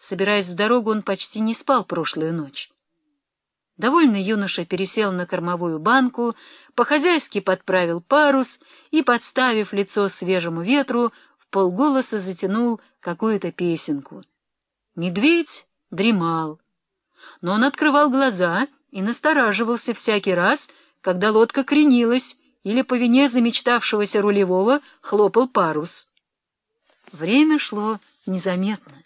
Собираясь в дорогу, он почти не спал прошлую ночь. Довольный юноша пересел на кормовую банку, по-хозяйски подправил парус и, подставив лицо свежему ветру, в полголоса затянул какую-то песенку. Медведь дремал, но он открывал глаза и настораживался всякий раз, когда лодка кренилась или по вине замечтавшегося рулевого хлопал парус. Время шло незаметно.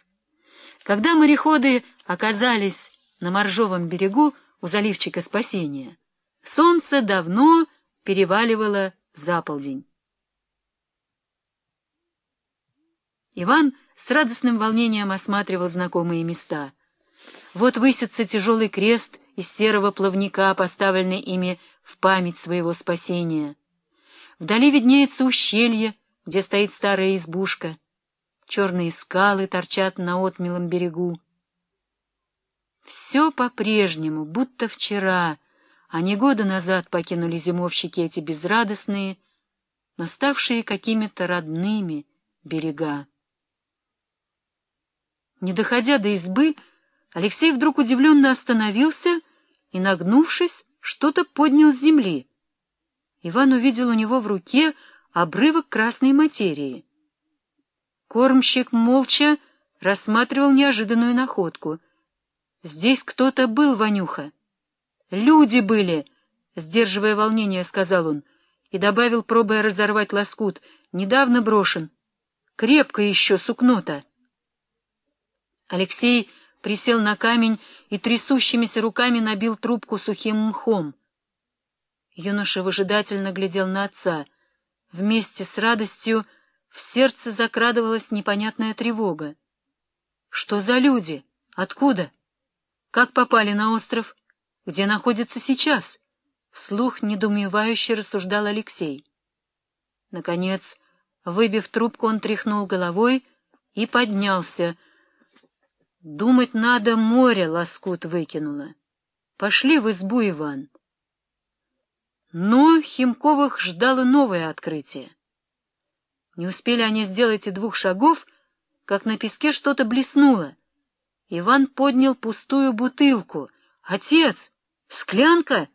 Когда мореходы оказались на моржовом берегу у заливчика спасения, солнце давно переваливало за полдень. Иван с радостным волнением осматривал знакомые места. Вот высится тяжелый крест из серого плавника, поставленный ими в память своего спасения. Вдали виднеется ущелье, где стоит старая избушка. Черные скалы торчат на отмелом берегу. Все по-прежнему, будто вчера, а не года назад покинули зимовщики эти безрадостные, но ставшие какими-то родными берега. Не доходя до избы, Алексей вдруг удивленно остановился и, нагнувшись, что-то поднял с земли. Иван увидел у него в руке обрывок красной материи. Кормщик молча рассматривал неожиданную находку. «Здесь кто-то был, Ванюха!» «Люди были!» — сдерживая волнение, сказал он, и добавил, пробуя разорвать лоскут, «недавно брошен. Крепко еще сукно-то!» Алексей присел на камень и трясущимися руками набил трубку сухим мхом. Юноша выжидательно глядел на отца. Вместе с радостью в сердце закрадывалась непонятная тревога. Что за люди? Откуда? Как попали на остров? Где находятся сейчас? Вслух недоумевающе рассуждал Алексей. Наконец, выбив трубку, он тряхнул головой и поднялся, Думать надо, море лоскут выкинуло. Пошли в избу, Иван. Но Химковых ждало новое открытие. Не успели они сделать и двух шагов, как на песке что-то блеснуло. Иван поднял пустую бутылку. «Отец! Склянка!»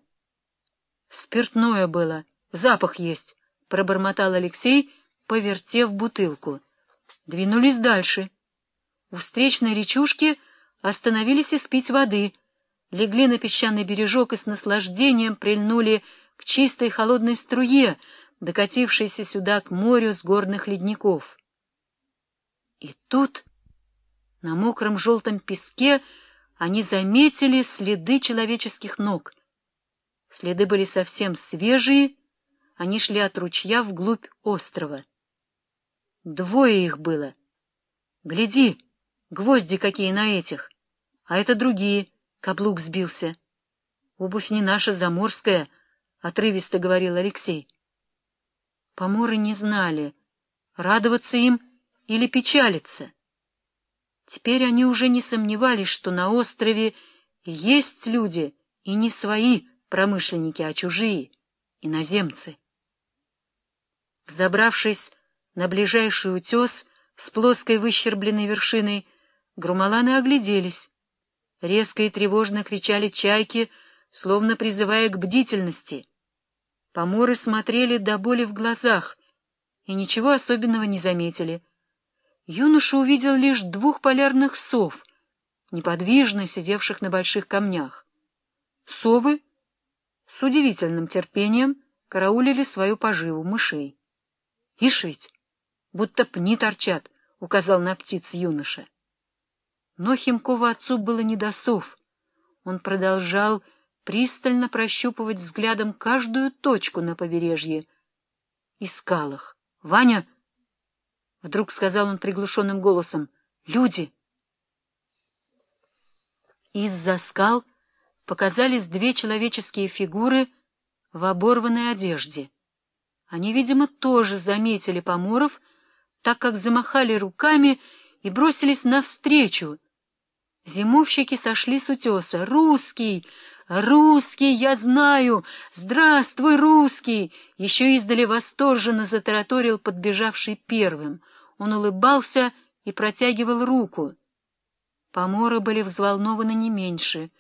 «Спиртное было, запах есть», — пробормотал Алексей, повертев бутылку. Двинулись дальше. У встречной речушки остановились испить воды, легли на песчаный бережок и с наслаждением прильнули к чистой холодной струе, докатившейся сюда к морю с горных ледников. И тут, на мокром желтом песке, они заметили следы человеческих ног. Следы были совсем свежие, они шли от ручья вглубь острова. Двое их было. Гляди! Гвозди какие на этих, а это другие, каблук сбился. Обувь не наша, заморская, — отрывисто говорил Алексей. Поморы не знали, радоваться им или печалиться. Теперь они уже не сомневались, что на острове есть люди, и не свои промышленники, а чужие, иноземцы. Взобравшись на ближайший утес с плоской выщербленной вершиной, Грумаланы огляделись. Резко и тревожно кричали чайки, словно призывая к бдительности. Поморы смотрели до боли в глазах и ничего особенного не заметили. Юноша увидел лишь двух полярных сов, неподвижно сидевших на больших камнях. Совы с удивительным терпением караулили свою поживу мышей. — Ишь ведь, будто пни торчат, — указал на птиц юноша. Но Химкова отцу было не до сов. Он продолжал пристально прощупывать взглядом каждую точку на побережье и скалах. — Ваня! — вдруг сказал он приглушенным голосом. — Люди! Из-за скал показались две человеческие фигуры в оборванной одежде. Они, видимо, тоже заметили поморов, так как замахали руками и бросились навстречу, Зимовщики сошли с утеса. «Русский! Русский, я знаю! Здравствуй, русский!» Еще издали восторженно затараторил подбежавший первым. Он улыбался и протягивал руку. Поморы были взволнованы не меньше —